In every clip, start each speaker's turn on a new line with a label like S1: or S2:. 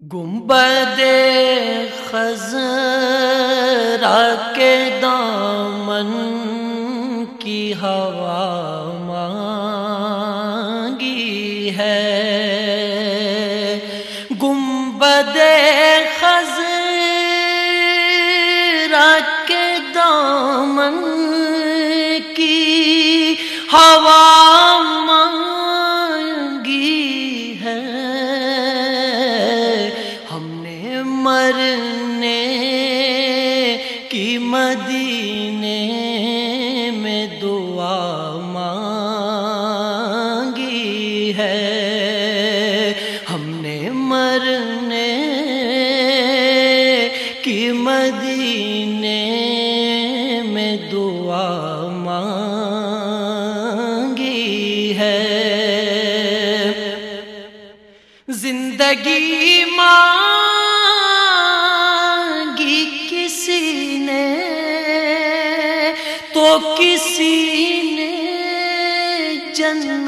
S1: گنبد خزرا کے دامن کی ہوا مانگی ہے۔ گنبد خزرا کے دامن کی ہوا دعا مانگی ہے۔ ہم نے مرنے کی مدینے میں دعا مانگی ہے۔ زندگی ماں کسی نے جنت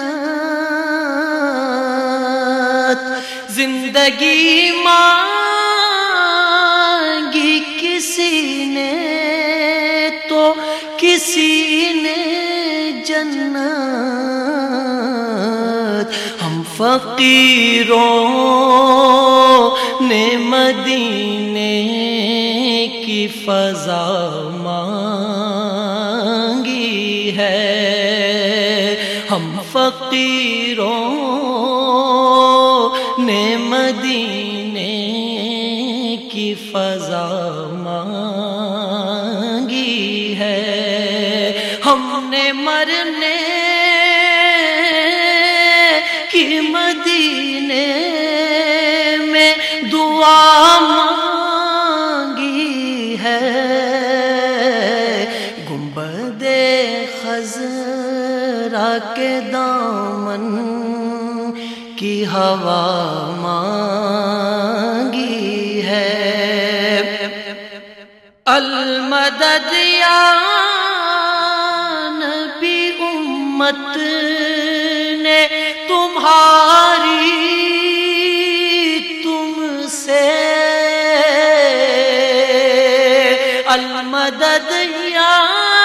S1: زندگی مانگی، کسی نے تو کسی نے جنت۔ ہم فقیروں نے مدینے کی فضا مانگی۔ ہم فقیروں نے مدینے کی فضا مانگی ہے۔ ہم نے مر کے دامن کی ہوا مانگی ہے۔ المدد یا نبی امت نے تمہاری تم سے المدد یا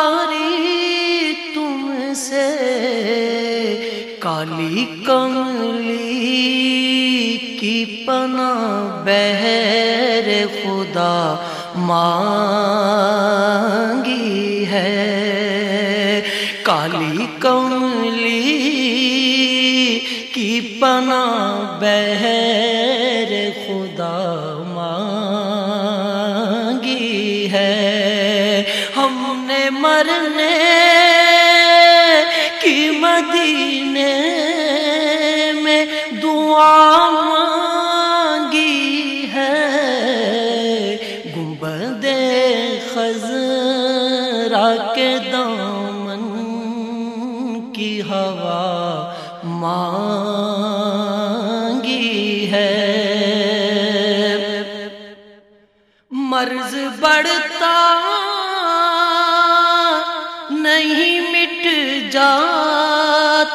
S1: تمہاری تم سے، کالی کملی کی پنا بہر خدا مانگی ہے۔ کالی کملی کی پنا بہر خدا مرنے کی مدینے میں دعا مانگی ہے۔ گنبد خزرا کے دامن کی ہوا مانگی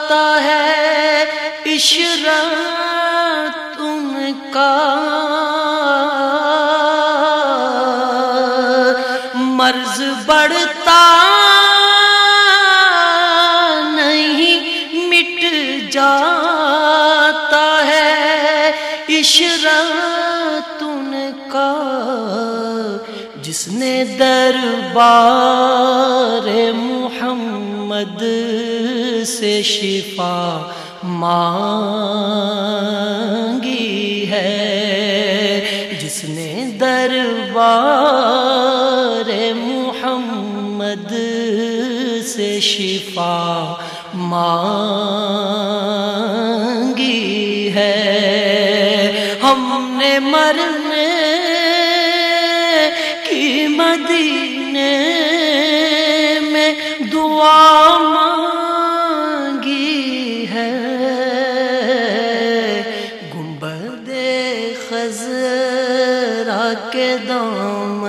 S1: جاتا ہے عشر تم کا۔ مرض بڑھتا نہیں، مٹ جاتا ہے عشر تم کا۔ جس نے دربار محمد سے شفا مانگی ہے۔ جس نے دربار محمد سے شفا مانگی ہے۔ ہم نے مرنے کی مدی کے دام